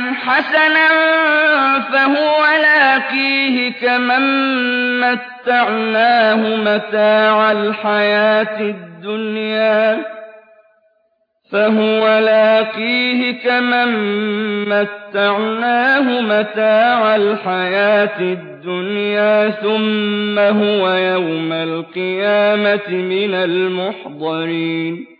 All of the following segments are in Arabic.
وَعْدًا حَسَنًا فَهُوَ لَاقِيهِ كَمَن مَّتَّعْنَاهُ مَتَاعَ الْحَيَاةِ الدُّنْيَا. ثُمَّ هُوَ يَوْمَ الْقِيَامَةِ مِنَ الْمُحْضَرِينَ.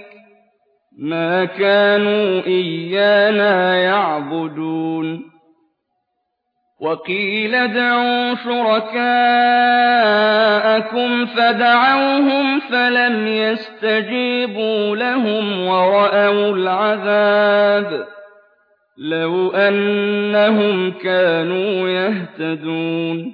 مَا كَانُوا إِيَّانَا يَعْبُدُونَ. وَقِيلَ ادْعُوا شُرَكَاءَكُمْ فَدَعَوْهُمْ فَلَمْ يَسْتَجِيبُوا لَهُمْ وَرَأَوُا الْعَذَابَ ۚ. لَوْ أَنَّهُمْ كَانُوا يَهْتَدُونَ.